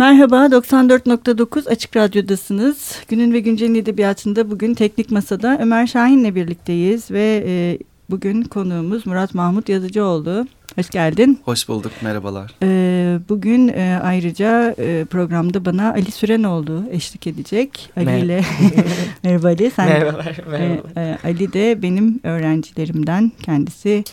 Merhaba, 94.9 Açık Radyo'dasınız. Günün ve Güncel'in edebiyatında bugün Teknik Masa'da Ömer Şahin'le birlikteyiz ve e, bugün konuğumuz Murat Mahmut Yazıcıoğlu. Hoş geldin. Hoş bulduk, merhabalar. Ee, bugün e, ayrıca e, programda bana Ali Sürenoğlu eşlik edecek. Ali Mer ile Merhaba Ali. Sen, merhabalar, merhabalar. E, e, Ali de benim öğrencilerimden kendisi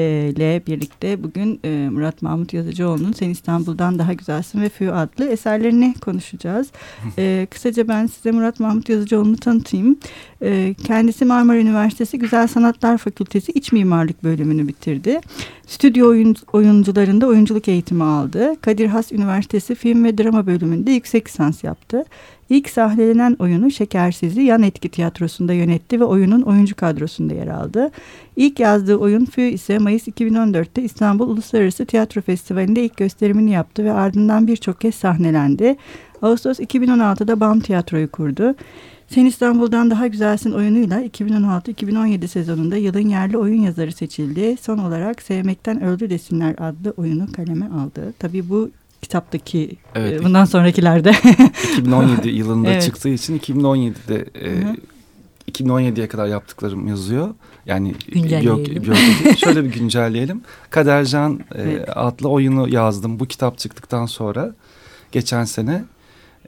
ile birlikte bugün e, Murat Mahmut Yazıcıoğlu'nun Sen İstanbul'dan Daha Güzelsin ve Fü adlı eserlerini konuşacağız. E, kısaca ben size Murat Mahmut Yazıcıoğlu'nu tanıtayım. E, kendisi Marmara Üniversitesi Güzel Sanatlar Fakültesi İç Mimarlık bölümünü bitirdi. Stüdyo oyun, oyuncularında oyunculuk eğitimi aldı. Kadir Has Üniversitesi Film ve Drama bölümünde yüksek lisans yaptı. İlk sahnelenen oyunu Şekersiz'i yan etki tiyatrosunda yönetti ve oyunun oyuncu kadrosunda yer aldı. İlk yazdığı oyun Fü ise Mayıs 2014'te İstanbul Uluslararası Tiyatro Festivali'nde ilk gösterimini yaptı ve ardından birçok kez sahnelendi. Ağustos 2016'da BAM Tiyatro'yu kurdu. Sen İstanbul'dan Daha Güzelsin oyunuyla 2016-2017 sezonunda yılın yerli oyun yazarı seçildi. Son olarak Sevmekten Öldü Desinler adlı oyunu kaleme aldı. Tabii bu kitaptaki evet, e, bundan sonrakilerde. 2017 yılında evet. çıktığı için 2017'de e, 2017'ye kadar yaptıklarım yazıyor. Yani güncelleyelim. Biyog, şöyle bir güncelleyelim. Kadercan e, evet. adlı oyunu yazdım bu kitap çıktıktan sonra geçen sene.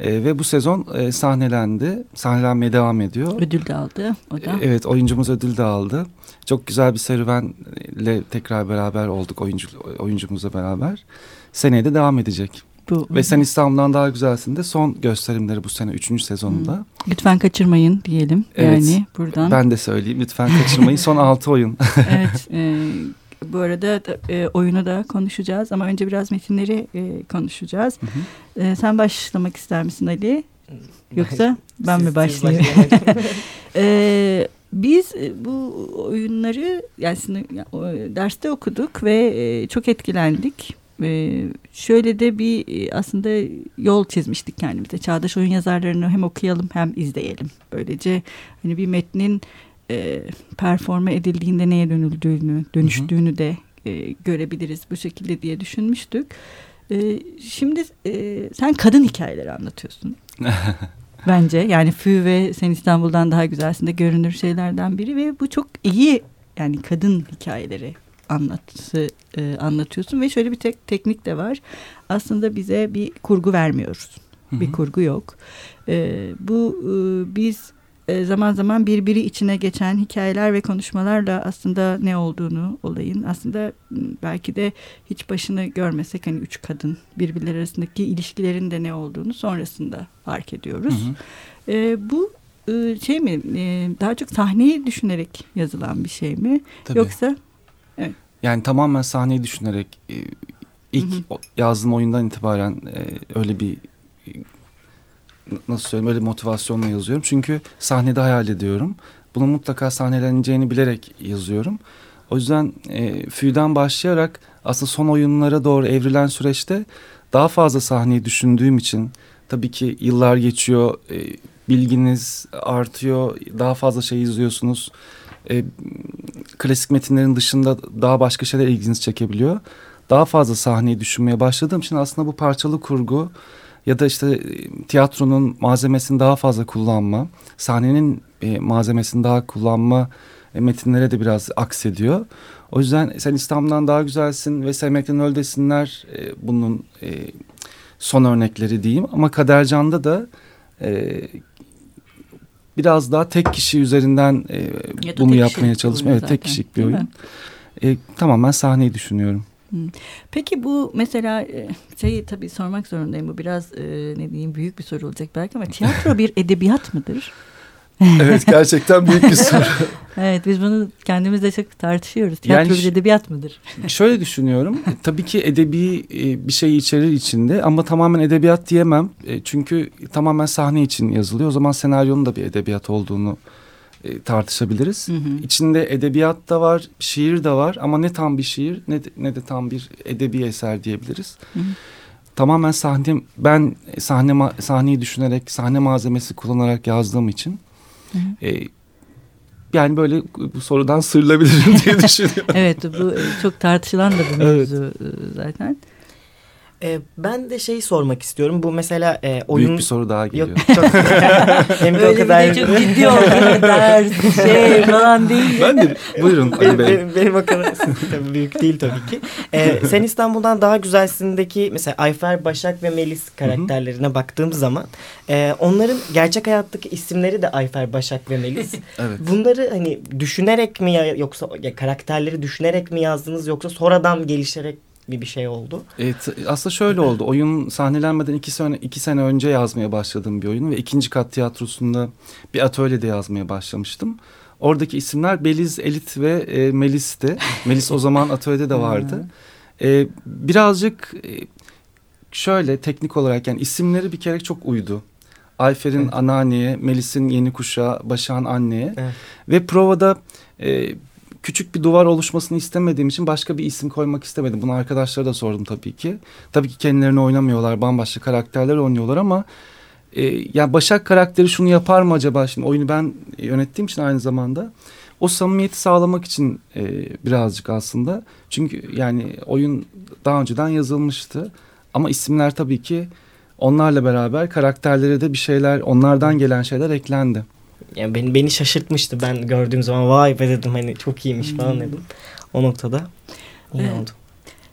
E, ve bu sezon e, sahnelendi. Sahnelenmeye devam ediyor. Ödül de aldı o da. E, evet oyuncumuz ödül de aldı. Çok güzel bir serüvenle tekrar beraber olduk oyuncu, oyuncumuzla beraber. Seneye de devam edecek. Bu, Ve Sen İstanbul'dan Daha Güzelsin de son gösterimleri bu sene üçüncü sezonunda. Hı. Lütfen kaçırmayın diyelim. Evet, yani buradan. Ben de söyleyeyim lütfen kaçırmayın son altı oyun. evet. E, bu arada e, oyunu da konuşacağız ama önce biraz metinleri e, konuşacağız. Hı hı. E, sen başlamak ister misin Ali? Yoksa ben siz, mi başlayayım? e, biz e, bu oyunları yani derste okuduk ve e, çok etkilendik. Ee, şöyle de bir e, aslında yol çizmiştik kendimize. Çağdaş oyun yazarlarını hem okuyalım hem izleyelim. Böylece hani bir metnin e, performa edildiğinde neye dönüldüğünü, dönüştüğünü hı hı. de e, görebiliriz bu şekilde diye düşünmüştük. E, şimdi e, sen kadın hikayeleri anlatıyorsun. Bence yani Fü ve Sen İstanbul'dan daha güzelsin de görünür şeylerden biri ve bu çok iyi yani kadın hikayeleri anlatısı e, anlatıyorsun ve şöyle bir tek teknik de var. Aslında bize bir kurgu vermiyoruz. Hı hı. Bir kurgu yok. E, bu e, biz e, zaman zaman birbiri içine geçen hikayeler ve konuşmalarla aslında ne olduğunu olayın aslında belki de hiç başını görmesek hani üç kadın birbirleri arasındaki ilişkilerin de ne olduğunu sonrasında fark ediyoruz. Hı hı. E, bu e, şey mi e, daha çok sahneyi düşünerek yazılan bir şey mi Tabii. yoksa Evet. Yani tamamen sahneyi düşünerek e, ilk hı hı. yazdığım oyundan itibaren e, öyle bir e, nasıl söyleyeyim öyle motivasyonla yazıyorum. Çünkü sahnede hayal ediyorum. Bunun mutlaka sahneleneceğini bilerek yazıyorum. O yüzden e, Fü'den başlayarak aslında son oyunlara doğru evrilen süreçte daha fazla sahneyi düşündüğüm için tabii ki yıllar geçiyor, e, bilginiz artıyor, daha fazla şey izliyorsunuz e, klasik metinlerin dışında daha başka şeyler ilginizi çekebiliyor. Daha fazla sahneyi düşünmeye başladığım için aslında bu parçalı kurgu ya da işte e, tiyatronun malzemesini daha fazla kullanma, sahnenin e, malzemesini daha kullanma e, metinlere de biraz aksediyor. O yüzden sen İstanbul'dan daha güzelsin ve sevmekten öl desinler e, bunun e, son örnekleri diyeyim. Ama Kadercan'da da e, biraz daha tek kişi üzerinden e, bunu yapmaya çalışma. Evet tek kişilik bir oyun. E, tamamen sahneyi düşünüyorum. Peki bu mesela e, şeyi tabii sormak zorundayım. Bu biraz e, ne diyeyim büyük bir soru olacak belki ama tiyatro bir edebiyat mıdır? evet gerçekten büyük bir soru. evet biz bunu kendimizle çok tartışıyoruz. Tiyatro yani, bir edebiyat mıdır? şöyle düşünüyorum. Tabii ki edebi e, bir şey içerir içinde ama tamamen edebiyat diyemem. E, çünkü tamamen sahne için yazılıyor. O zaman senaryonun da bir edebiyat olduğunu e, tartışabiliriz. Hı hı. İçinde edebiyat da var, şiir de var ama ne tam bir şiir ne de, ne de tam bir edebi eser diyebiliriz. Hı hı. Tamamen sahne ben sahne sahneyi düşünerek sahne malzemesi kullanarak yazdığım için e, yani böyle bu sorudan sırılabilirim diye düşünüyorum. evet bu çok tartışılan da bir mevzu evet. zaten. E, ben de şeyi sormak istiyorum. Bu mesela e, oyun... Büyük bir soru daha geliyor. Yok çok... Hem de o kadar... çok ciddi oldu. ders, şey falan değil. Ben de buyurun Ali Bey. Benim, benim o kadar tabii büyük değil tabii ki. E, Sen İstanbul'dan Daha Güzelsin'deki mesela Ayfer, Başak ve Melis karakterlerine Hı -hı. baktığım zaman e, onların gerçek hayattaki isimleri de Ayfer, Başak ve Melis. evet. Bunları hani düşünerek mi yoksa ya, karakterleri düşünerek mi yazdınız yoksa sonradan gelişerek bir bir şey oldu. Evet, aslında şöyle oldu. Oyun sahnelenmeden iki sene, iki sene önce yazmaya başladığım bir oyun ve ikinci kat tiyatrosunda bir atölyede yazmaya başlamıştım. Oradaki isimler Beliz, Elit ve e, Melis'ti. Melis o zaman atölyede de vardı. e, birazcık e, şöyle teknik olarak yani isimleri bir kere çok uydu. Ayfer'in evet. anneanneye, Melis'in yeni kuşağı, Başak'ın anneye. Evet. Ve provada e, küçük bir duvar oluşmasını istemediğim için başka bir isim koymak istemedim. Bunu arkadaşlara da sordum tabii ki. Tabii ki kendilerini oynamıyorlar, bambaşka karakterler oynuyorlar ama e, yani Başak karakteri şunu yapar mı acaba? Şimdi oyunu ben yönettiğim için aynı zamanda o samimiyeti sağlamak için e, birazcık aslında. Çünkü yani oyun daha önceden yazılmıştı ama isimler tabii ki onlarla beraber karakterlere de bir şeyler, onlardan gelen şeyler eklendi yani beni, beni şaşırtmıştı. Ben gördüğüm zaman vay be dedim hani çok iyiymiş falan hmm. dedim. O noktada iyi evet. oldu.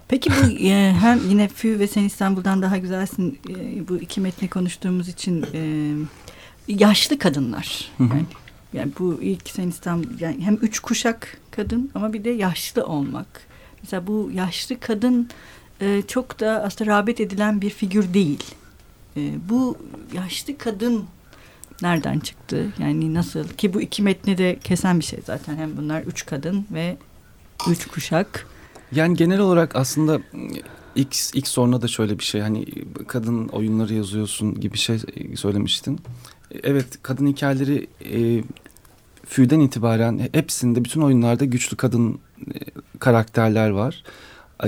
Peki bu e, hem yine Fü ve Sen İstanbul'dan daha güzelsin e, bu iki metni konuştuğumuz için e, yaşlı kadınlar. Yani, yani bu ilk Sen İstanbul yani hem üç kuşak kadın ama bir de yaşlı olmak. Mesela bu yaşlı kadın e, çok da aslında rağbet edilen bir figür değil. E, bu yaşlı kadın nereden çıktı? Yani nasıl? Ki bu iki metni de kesen bir şey zaten. Hem bunlar üç kadın ve üç kuşak. Yani genel olarak aslında ilk, ilk soruna da şöyle bir şey. Hani kadın oyunları yazıyorsun gibi şey söylemiştin. Evet kadın hikayeleri e, Fü'den itibaren hepsinde bütün oyunlarda güçlü kadın e, karakterler var.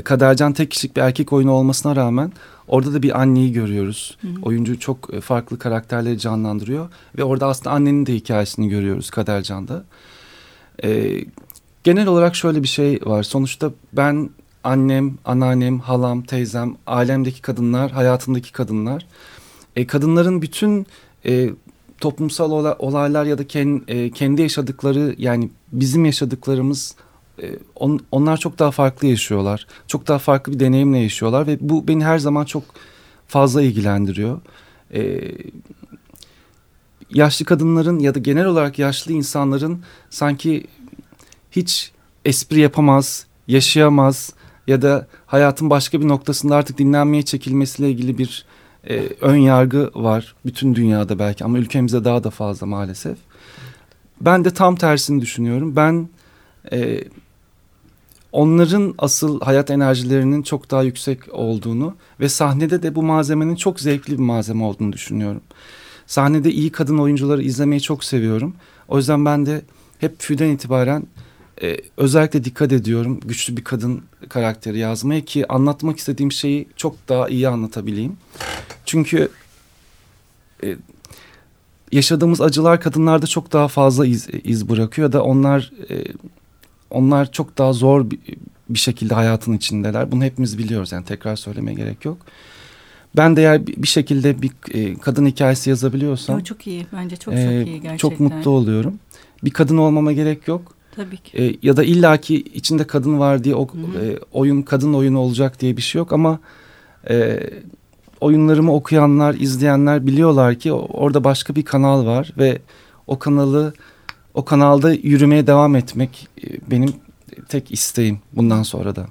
Kadercan tek kişilik bir erkek oyunu olmasına rağmen Orada da bir anneyi görüyoruz. Hı hı. Oyuncu çok e, farklı karakterleri canlandırıyor. Ve orada aslında annenin de hikayesini görüyoruz Kadercan'da. Ee, genel olarak şöyle bir şey var. Sonuçta ben annem, anneannem, halam, teyzem, ailemdeki kadınlar, hayatımdaki kadınlar. E, kadınların bütün e, toplumsal olaylar ya da kendi, e, kendi yaşadıkları yani bizim yaşadıklarımız e, on, onlar çok daha farklı yaşıyorlar. Çok daha farklı bir deneyimle yaşıyorlar ve bu beni her zaman çok fazla ilgilendiriyor. Ee, yaşlı kadınların ya da genel olarak yaşlı insanların sanki hiç espri yapamaz, yaşayamaz ya da hayatın başka bir noktasında artık dinlenmeye çekilmesiyle ilgili bir e, ön yargı var bütün dünyada belki ama ülkemizde daha da fazla maalesef. Ben de tam tersini düşünüyorum. Ben e, onların asıl hayat enerjilerinin çok daha yüksek olduğunu ve sahnede de bu malzemenin çok zevkli bir malzeme olduğunu düşünüyorum. Sahnede iyi kadın oyuncuları izlemeyi çok seviyorum. O yüzden ben de hep füden itibaren e, özellikle dikkat ediyorum güçlü bir kadın karakteri yazmaya ki anlatmak istediğim şeyi çok daha iyi anlatabileyim. Çünkü e, yaşadığımız acılar kadınlarda çok daha fazla iz, iz bırakıyor da onlar e, onlar çok daha zor bir, bir şekilde hayatın içindeler. Bunu hepimiz biliyoruz yani tekrar söylemeye gerek yok. Ben de eğer bir şekilde bir e, kadın hikayesi yazabiliyorsam... Yo, çok iyi bence çok e, çok iyi gerçekten. Çok mutlu oluyorum. Bir kadın olmama gerek yok. Tabii ki. E, ya da illaki içinde kadın var diye o, e, oyun kadın oyunu olacak diye bir şey yok ama... E, oyunlarımı okuyanlar, izleyenler biliyorlar ki orada başka bir kanal var ve o kanalı o kanalda yürümeye devam etmek e, benim tek isteğim bundan sonra da.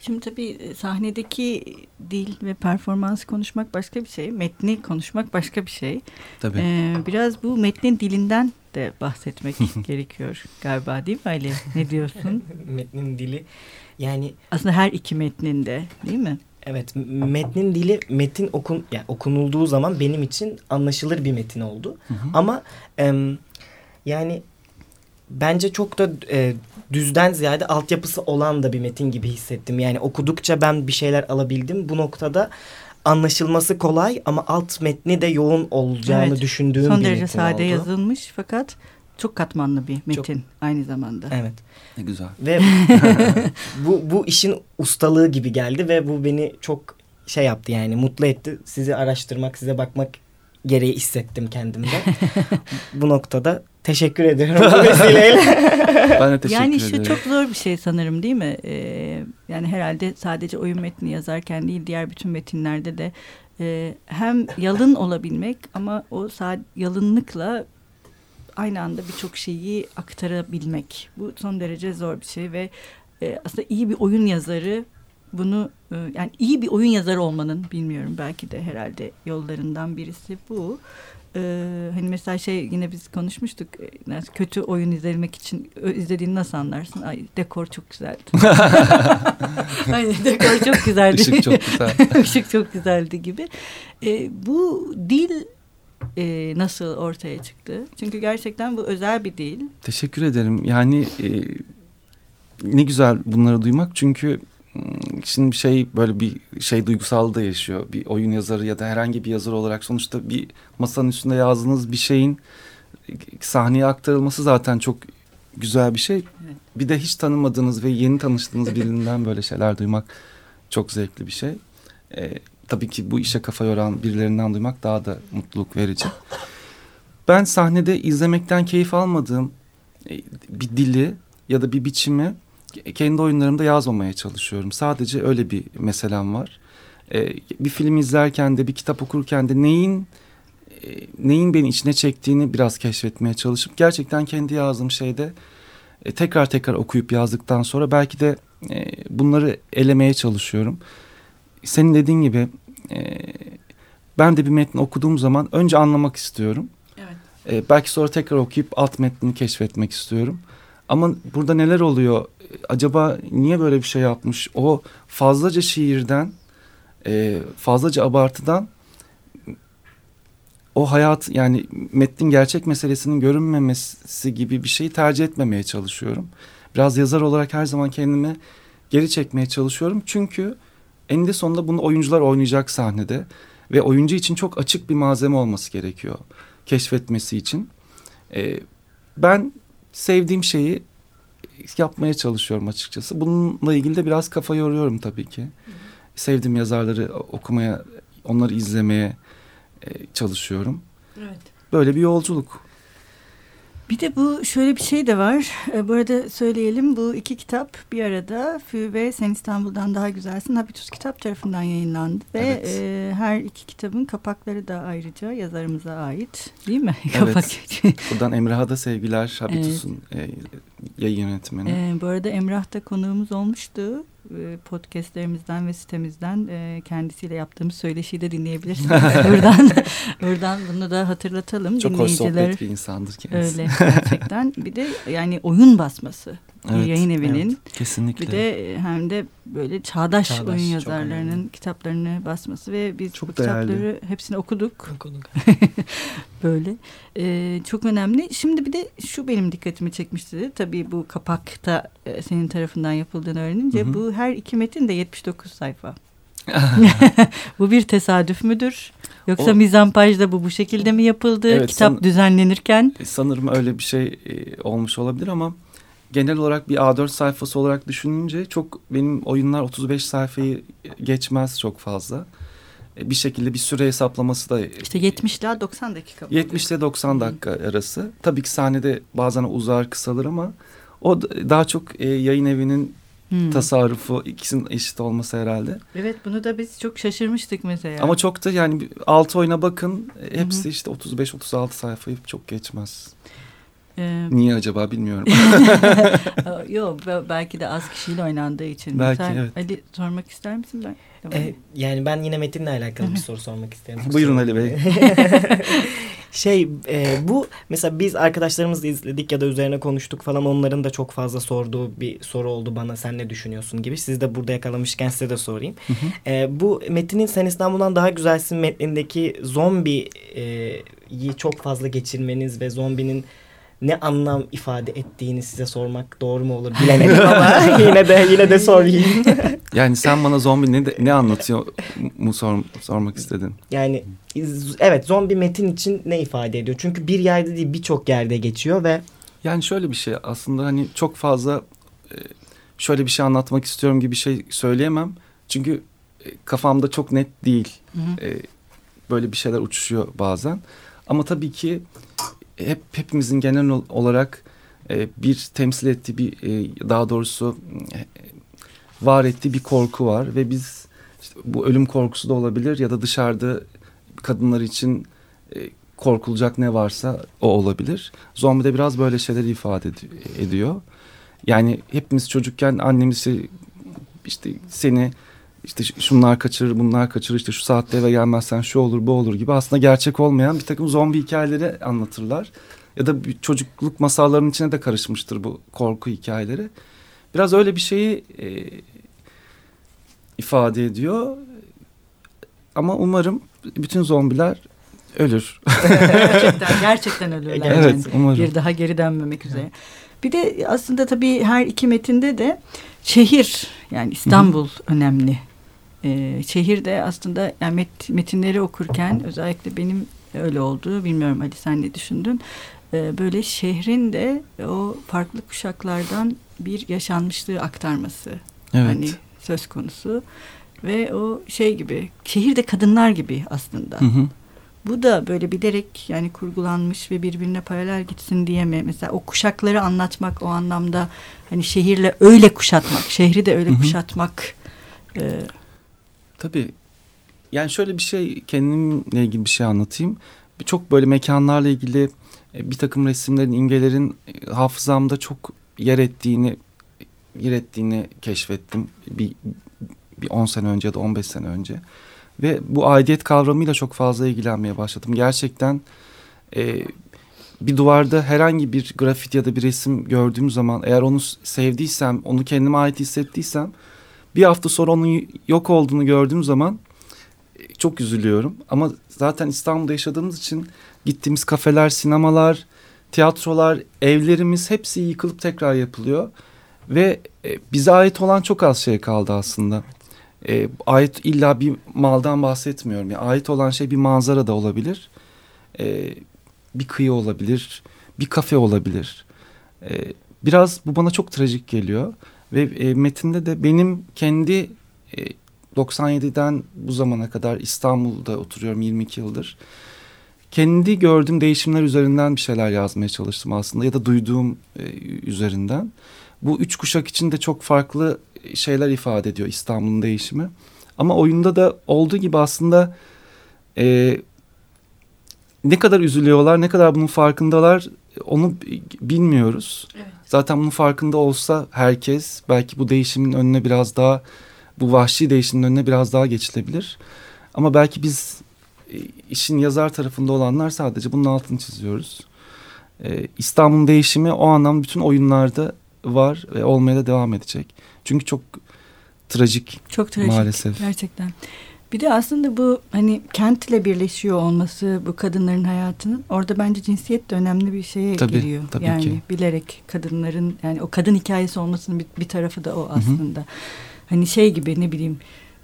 Şimdi tabii e, sahnedeki dil ve performans konuşmak başka bir şey. Metni konuşmak başka bir şey. Tabii. Ee, biraz bu metnin dilinden de bahsetmek gerekiyor galiba değil mi Ali? Ne diyorsun? metnin dili yani... Aslında her iki metninde değil mi? Evet metnin dili metin okun yani okunulduğu zaman benim için anlaşılır bir metin oldu. Hı hı. Ama e, yani bence çok da e, düzden ziyade altyapısı olan da bir metin gibi hissettim. Yani okudukça ben bir şeyler alabildim. Bu noktada anlaşılması kolay ama alt metni de yoğun olacağını evet. düşündüğüm Son bir derece sade oldu. yazılmış fakat çok katmanlı bir metin çok, aynı zamanda. Evet. Ne güzel. Ve bu, bu işin ustalığı gibi geldi ve bu beni çok şey yaptı yani mutlu etti. Sizi araştırmak, size bakmak gereği hissettim kendimde. bu noktada teşekkür ediyorum bu vesileyle. ben de teşekkür yani ederim. şu çok zor bir şey sanırım değil mi? Ee, yani herhalde sadece oyun metni yazarken değil diğer bütün metinlerde de e, hem yalın olabilmek ama o yalınlıkla aynı anda birçok şeyi aktarabilmek. Bu son derece zor bir şey ve e, aslında iyi bir oyun yazarı bunu e, yani iyi bir oyun yazarı olmanın bilmiyorum belki de herhalde yollarından birisi bu. Ee, hani mesela şey yine biz konuşmuştuk. E, kötü oyun izlemek için izlediğini nasıl anlarsın? Ay dekor çok güzeldi. Aynen dekor çok güzeldi. Işık çok güzel. Işık çok güzeldi gibi. Ee, bu dil e, nasıl ortaya çıktı? Çünkü gerçekten bu özel bir dil. Teşekkür ederim. Yani e, ne güzel bunları duymak çünkü şimdi şey böyle bir şey duygusal da yaşıyor. Bir oyun yazarı ya da herhangi bir yazar olarak sonuçta bir masanın üstünde yazdığınız bir şeyin sahneye aktarılması zaten çok güzel bir şey. Bir de hiç tanımadığınız ve yeni tanıştığınız birinden böyle şeyler duymak çok zevkli bir şey. Ee, tabii ki bu işe kafa yoran birilerinden duymak daha da mutluluk verici. Ben sahnede izlemekten keyif almadığım e, bir dili ya da bir biçimi kendi oyunlarımda yazmamaya çalışıyorum. Sadece öyle bir meselem var. Ee, bir film izlerken de bir kitap okurken de neyin e, neyin beni içine çektiğini biraz keşfetmeye çalışıp gerçekten kendi yazdığım şeyde e, tekrar tekrar okuyup yazdıktan sonra belki de e, bunları elemeye çalışıyorum. Senin dediğin gibi e, ben de bir metni okuduğum zaman önce anlamak istiyorum. Evet. E, belki sonra tekrar okuyup alt metnini keşfetmek istiyorum. Ama burada neler oluyor? Acaba niye böyle bir şey yapmış? O fazlaca şiirden, e, fazlaca abartıdan o hayat yani metnin gerçek meselesinin görünmemesi gibi bir şeyi tercih etmemeye çalışıyorum. Biraz yazar olarak her zaman kendimi geri çekmeye çalışıyorum. Çünkü eninde sonunda bunu oyuncular oynayacak sahnede ve oyuncu için çok açık bir malzeme olması gerekiyor keşfetmesi için. Ee, ben sevdiğim şeyi yapmaya çalışıyorum açıkçası. Bununla ilgili de biraz kafa yoruyorum tabii ki. Hı. Sevdiğim yazarları okumaya, onları izlemeye e, çalışıyorum. Evet. Böyle bir yolculuk. Bir de bu şöyle bir şey de var. E, bu arada söyleyelim bu iki kitap bir arada Fü ve Sen İstanbul'dan Daha Güzelsin Habitus kitap tarafından yayınlandı. Ve evet. e, her iki kitabın kapakları da ayrıca yazarımıza ait değil mi? Evet. Buradan Emrah'a da sevgiler Habitus'un evet. e, yayın yönetmeni. E, bu arada Emrah da konuğumuz olmuştu. E, podcastlerimizden ve sitemizden e, kendisiyle yaptığımız söyleşiyi de dinleyebilirsiniz. buradan buradan bunu da hatırlatalım. Çok hoş sohbet bir insandır kendisi. Öyle gerçekten. bir de yani oyun basması. Evet, yayın evinin. Evet, kesinlikle. Bir de e, hem de böyle çağdaş, çağdaş oyun yazarlarının kitaplarını basması ve biz çok bu değerli. kitapları hepsini okuduk. Okuduk. böyle. Ee, çok önemli. Şimdi bir de şu benim dikkatimi çekmişti. Tabii bu kapakta e, senin tarafından yapıldığını öğrenince hı hı. bu her iki metin de 79 sayfa. bu bir tesadüf müdür? Yoksa o, mizampajda bu bu şekilde mi yapıldı? Evet, Kitap san, düzenlenirken? Sanırım öyle bir şey e, olmuş olabilir ama genel olarak bir A4 sayfası olarak düşününce çok benim oyunlar 35 sayfayı geçmez çok fazla. E, bir şekilde bir süre hesaplaması da... İşte 70 ile 90 dakika. 70 ile 90 dakika hmm. arası. Tabii ki sahnede bazen uzar kısalır ama o daha çok e, yayın evinin hmm. tasarrufu ikisinin eşit olması herhalde. Evet bunu da biz çok şaşırmıştık mesela. Ama çok da yani altı oyuna bakın hepsi hmm. işte 35-36 sayfayı çok geçmez. Ee, Niye acaba bilmiyorum. Yok belki de az kişiyle oynandığı için. Belki Sen, evet. Ali sormak ister misin? Ben, ee, yani ben yine Metin'le alakalı bir soru sormak isterim. Buyurun Ali Bey. şey e, bu mesela biz arkadaşlarımızla izledik ya da üzerine konuştuk falan onların da çok fazla sorduğu bir soru oldu bana sen ne düşünüyorsun gibi. Siz de burada yakalamışken size de sorayım. e, bu Metin'in Sen İstanbul'dan Daha Güzelsin metnindeki zombiyi e, çok fazla geçirmeniz ve zombinin ne anlam ifade ettiğini size sormak doğru mu olur bilemedim ama yine de yine de sorayım. yani sen bana zombi ne de, ne anlatıyor mu sor, sormak istedin? Yani evet zombi metin için ne ifade ediyor? Çünkü bir yerde değil birçok yerde geçiyor ve yani şöyle bir şey aslında hani çok fazla e, şöyle bir şey anlatmak istiyorum gibi bir şey söyleyemem. Çünkü e, kafamda çok net değil. Hı hı. E, böyle bir şeyler uçuşuyor bazen. Ama tabii ki hep hepimizin genel olarak e, bir temsil ettiği bir e, daha doğrusu e, var ettiği bir korku var ve biz işte bu ölüm korkusu da olabilir ya da dışarıda kadınlar için e, korkulacak ne varsa o olabilir. Zombi de biraz böyle şeyler ifade ed ediyor. Yani hepimiz çocukken annemiz işte seni işte şunlar kaçırır bunlar kaçırır işte şu saatte eve gelmezsen şu olur bu olur gibi aslında gerçek olmayan bir takım zombi hikayeleri anlatırlar. Ya da bir çocukluk masallarının içine de karışmıştır bu korku hikayeleri. Biraz öyle bir şeyi e, ifade ediyor. Ama umarım bütün zombiler ölür. gerçekten gerçekten ölürler. Evet yani. umarım. Bir daha geri dönmemek üzere. Bir de aslında tabii her iki metinde de şehir yani İstanbul Hı -hı. önemli. Ee, şehir de aslında yani met, metinleri okurken özellikle benim öyle oldu. Bilmiyorum Ali sen ne düşündün? Ee, böyle şehrin de o farklı kuşaklardan bir yaşanmışlığı aktarması. Evet. Hani söz konusu. Ve o şey gibi şehirde kadınlar gibi aslında. Hı hı. Bu da böyle bilerek yani kurgulanmış ve birbirine paralel gitsin diye mi? Mesela o kuşakları anlatmak o anlamda hani şehirle öyle kuşatmak, şehri de öyle hı hı. kuşatmak. E... Tabii. Yani şöyle bir şey kendimle ilgili bir şey anlatayım. Çok böyle mekanlarla ilgili e, bir takım resimlerin, imgelerin e, hafızamda çok yer ettiğini yer ettiğini keşfettim. Bir, bir 10 sene önce ya da 15 sene önce. Ve bu aidiyet kavramıyla çok fazla ilgilenmeye başladım. Gerçekten e, bir duvarda herhangi bir grafit ya da bir resim gördüğüm zaman eğer onu sevdiysem, onu kendime ait hissettiysem bir hafta sonra onun yok olduğunu gördüğüm zaman e, çok üzülüyorum. Ama zaten İstanbul'da yaşadığımız için gittiğimiz kafeler, sinemalar, tiyatrolar, evlerimiz hepsi yıkılıp tekrar yapılıyor. Ve e, bize ait olan çok az şey kaldı aslında e, ait illa bir maldan bahsetmiyorum. Yani ait olan şey bir manzara da olabilir. E, bir kıyı olabilir. Bir kafe olabilir. E, biraz bu bana çok trajik geliyor. Ve e, metinde de benim kendi e, 97'den bu zamana kadar İstanbul'da oturuyorum 22 yıldır. Kendi gördüğüm değişimler üzerinden bir şeyler yazmaya çalıştım aslında ya da duyduğum e, üzerinden. Bu üç kuşak için de çok farklı şeyler ifade ediyor İstanbul'un değişimi. Ama oyunda da olduğu gibi aslında e, ne kadar üzülüyorlar, ne kadar bunun farkındalar onu bilmiyoruz. Evet. Zaten bunun farkında olsa herkes belki bu değişimin önüne biraz daha bu vahşi değişimin önüne biraz daha geçilebilir. Ama belki biz e, işin yazar tarafında olanlar sadece bunun altını çiziyoruz. Ee, İstanbul'un değişimi o anlamda bütün oyunlarda var ve olmaya da devam edecek. Çünkü çok trajik. Çok trajik maalesef. gerçekten. Bir de aslında bu hani kentle birleşiyor olması bu kadınların hayatının orada bence cinsiyet de önemli bir şeye tabii, giriyor. Tabii yani ki. bilerek kadınların yani o kadın hikayesi olmasının bir, bir tarafı da o aslında. Hı hı. Hani şey gibi ne bileyim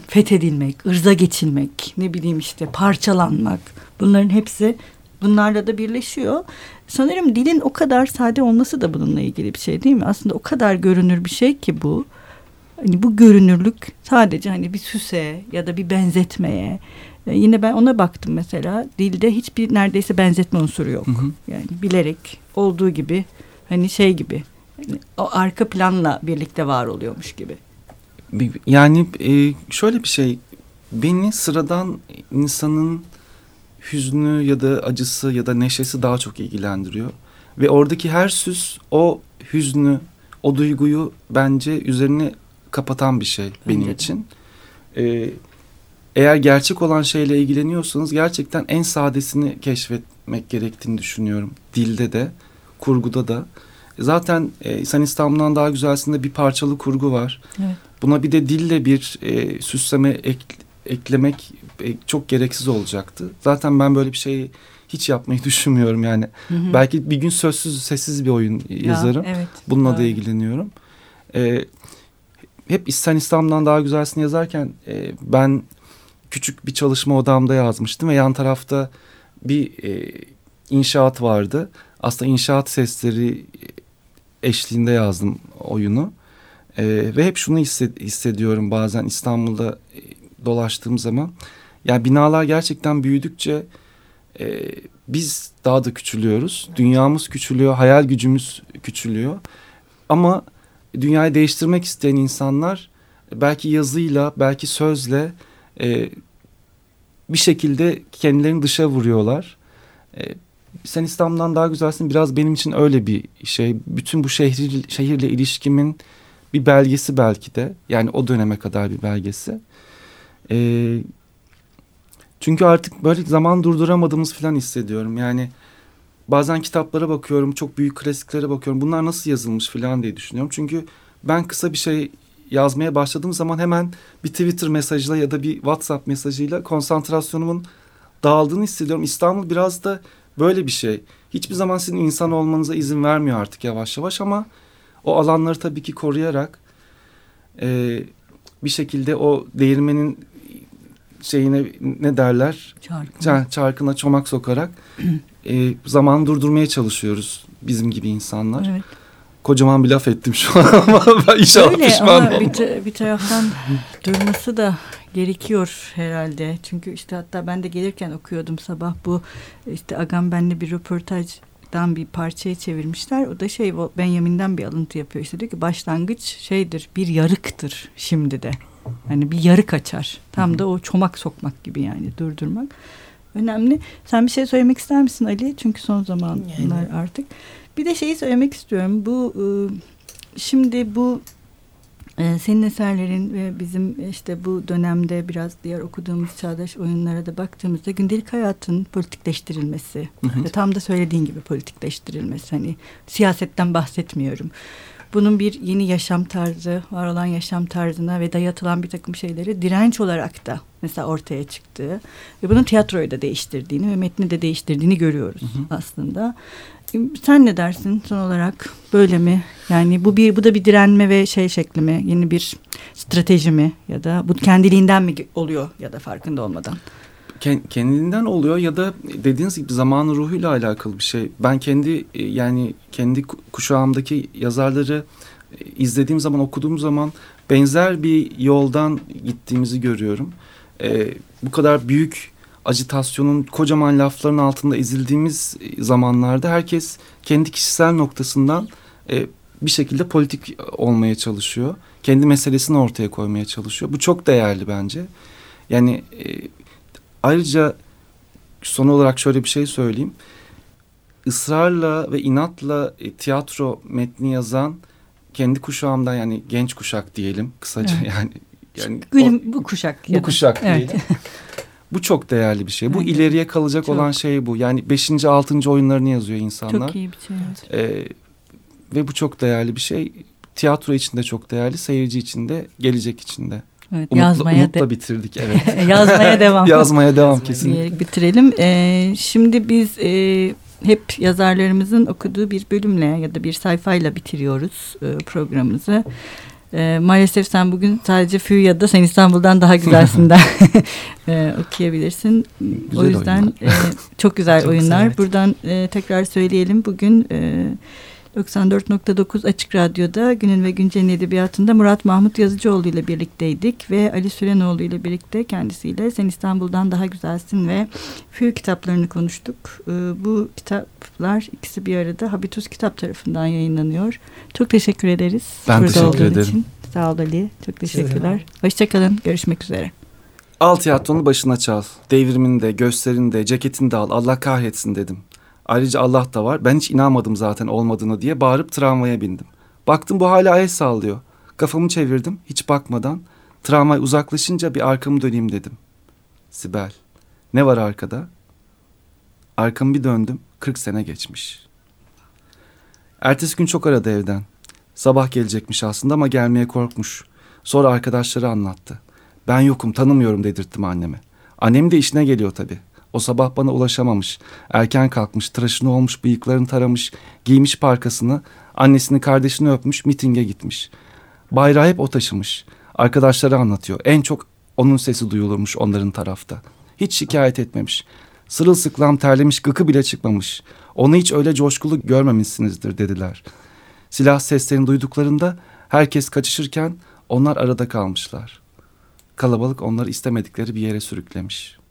fethedilmek, ırza geçilmek, ne bileyim işte parçalanmak bunların hepsi bunlarla da birleşiyor. Sanırım dilin o kadar sade olması da bununla ilgili bir şey değil mi? Aslında o kadar görünür bir şey ki bu. Hani bu görünürlük sadece hani bir süse ya da bir benzetmeye. Ee, yine ben ona baktım mesela. Dilde hiçbir neredeyse benzetme unsuru yok. Hı hı. Yani bilerek olduğu gibi hani şey gibi. Yani o arka planla birlikte var oluyormuş gibi. Yani e, şöyle bir şey. Beni sıradan insanın hüznü ya da acısı ya da neşesi daha çok ilgilendiriyor. Ve oradaki her süs o hüznü, o duyguyu bence üzerine kapatan bir şey benim Bence için. Ee, eğer gerçek olan şeyle ilgileniyorsanız gerçekten en sadesini keşfetmek gerektiğini düşünüyorum. Dilde de, kurguda da. Zaten e, Sen İstanbul'dan Daha Güzelsin'de bir parçalı kurgu var. Evet. Buna bir de dille bir e, süsleme ek, eklemek e, çok gereksiz olacaktı. Zaten ben böyle bir şey hiç yapmayı düşünmüyorum yani. Hı hı. Belki bir gün sözsüz sessiz bir oyun yazarım. Ya, evet, Bununla doğru. da ilgileniyorum. Ee, hep İsten İslam'dan daha güzelsin yazarken e, ben küçük bir çalışma odamda yazmıştım ve yan tarafta bir e, inşaat vardı. Aslında inşaat sesleri eşliğinde yazdım oyunu. E, ve hep şunu hissediyorum bazen İstanbul'da dolaştığım zaman yani binalar gerçekten büyüdükçe e, biz daha da küçülüyoruz. Dünyamız küçülüyor, hayal gücümüz küçülüyor. Ama dünyayı değiştirmek isteyen insanlar belki yazıyla, belki sözle e, bir şekilde kendilerini dışa vuruyorlar. E, sen İstanbul'dan daha güzelsin biraz benim için öyle bir şey. Bütün bu şehir, şehirle ilişkimin bir belgesi belki de. Yani o döneme kadar bir belgesi. E, çünkü artık böyle zaman durduramadığımız falan hissediyorum. Yani bazen kitaplara bakıyorum, çok büyük klasiklere bakıyorum. Bunlar nasıl yazılmış falan diye düşünüyorum. Çünkü ben kısa bir şey yazmaya başladığım zaman hemen bir Twitter mesajıyla ya da bir WhatsApp mesajıyla konsantrasyonumun dağıldığını hissediyorum. İstanbul biraz da böyle bir şey. Hiçbir zaman sizin insan olmanıza izin vermiyor artık yavaş yavaş ama o alanları tabii ki koruyarak e, bir şekilde o değirmenin şeyine ne derler? Çarkına. Çarkına çomak sokarak e, zaman durdurmaya çalışıyoruz bizim gibi insanlar. Evet. Kocaman bir laf ettim şu an ama ben inşallah Öyle pişman ama olmam. bir, ta- bir taraftan durması da gerekiyor herhalde. Çünkü işte hatta ben de gelirken okuyordum sabah bu işte Agamben'le bir röportajdan bir parçaya çevirmişler. O da şey Benjamin'den bir alıntı yapıyor. İşte diyor ki başlangıç şeydir bir yarıktır şimdi de. Hani bir yarık açar. Tam da o çomak sokmak gibi yani durdurmak. Önemli. Sen bir şey söylemek ister misin Ali? Çünkü son zamanlar Yani. artık. Bir de şeyi söylemek istiyorum. Bu e, şimdi bu e, senin eserlerin ve bizim işte bu dönemde biraz diğer okuduğumuz çağdaş oyunlara da baktığımızda gündelik hayatın politikleştirilmesi ve tam da söylediğin gibi politikleştirilmesi hani siyasetten bahsetmiyorum. Bunun bir yeni yaşam tarzı, var olan yaşam tarzına ve dayatılan bir takım şeyleri direnç olarak da mesela ortaya çıktığı ve bunun tiyatroyu da değiştirdiğini ve metni de değiştirdiğini görüyoruz aslında. Sen ne dersin son olarak böyle mi? Yani bu bir bu da bir direnme ve şey şekli mi? Yeni bir strateji mi ya da bu kendiliğinden mi oluyor ya da farkında olmadan? Ken- kendinden oluyor ya da dediğiniz gibi zamanın ruhuyla alakalı bir şey. Ben kendi e, yani kendi ku- kuşağımdaki yazarları e, izlediğim zaman okuduğum zaman benzer bir yoldan gittiğimizi görüyorum. E, bu kadar büyük acitasyonun kocaman lafların altında ezildiğimiz e, zamanlarda herkes kendi kişisel noktasından e, bir şekilde politik olmaya çalışıyor. Kendi meselesini ortaya koymaya çalışıyor. Bu çok değerli bence. Yani e, ayrıca son olarak şöyle bir şey söyleyeyim. Israrla ve inatla e, tiyatro metni yazan kendi kuşağımdan yani genç kuşak diyelim kısaca Evet. yani yani Gülüm bu kuşak. o- ya bu kuşak Evet. diyelim. Bu çok değerli bir şey. Bu de. ileriye kalacak Çok. olan şey bu. Yani beşinci, altıncı oyunlarını yazıyor insanlar. Çok iyi bir şey. evet. Ee, ve bu çok değerli bir şey. Tiyatro için de çok değerli, seyirci için de, gelecek için de. Evet, Umutla, yazmaya umutla de- bitirdik evet. yazmaya devam. Yazmaya devam diyerek bitirelim. Ee, şimdi biz e, hep yazarlarımızın okuduğu bir bölümle ya da bir sayfayla bitiriyoruz e, programımızı. E, maalesef sen bugün sadece Fü ya da Sen İstanbul'dan daha güzelsinden e, okuyabilirsin. o Güzel yüzden e, çok güzel Çok oyunlar. güzel, evet. Buradan e, tekrar söyleyelim. Bugün e, 94.9 Açık Radyo'da Günün ve Güncel'in edebiyatında Murat Mahmut Yazıcıoğlu ile birlikteydik ve Ali Sürenoğlu ile birlikte kendisiyle Sen İstanbul'dan Daha Güzelsin ve Fü kitaplarını konuştuk. Ee, bu kitaplar ikisi bir arada Habitus Kitap tarafından yayınlanıyor. Çok teşekkür ederiz. Ben burada teşekkür ederim. Için. Sağ ol Ali. Çok teşekkürler. Hoşçakalın. Görüşmek üzere. Al tiyatronu başına çal. Devrimini de, gösterini de, ceketini de al. Allah kahretsin dedim. Ayrıca Allah da var. Ben hiç inanmadım zaten olmadığını diye bağırıp tramvaya bindim. Baktım bu hala el sallıyor. Kafamı çevirdim hiç bakmadan. Tramvay uzaklaşınca bir arkamı döneyim dedim. Sibel. Ne var arkada? Arkamı bir döndüm. 40 sene geçmiş. Ertesi gün çok aradı evden. Sabah gelecekmiş aslında ama gelmeye korkmuş. Sonra arkadaşları anlattı. Ben yokum tanımıyorum dedirttim anneme. Annem de işine geliyor tabii. O sabah bana ulaşamamış. Erken kalkmış, tıraşını olmuş, bıyıklarını taramış, giymiş parkasını, annesini kardeşini öpmüş, mitinge gitmiş. Bayrağı hep o taşımış. Arkadaşları anlatıyor. En çok onun sesi duyulurmuş onların tarafta. Hiç şikayet etmemiş. Sırılsıklam terlemiş, gıkı bile çıkmamış. Onu hiç öyle coşkulu görmemişsinizdir dediler. Silah seslerini duyduklarında herkes kaçışırken onlar arada kalmışlar. kalabalık onları istemedikleri bir yere sürüklemiş.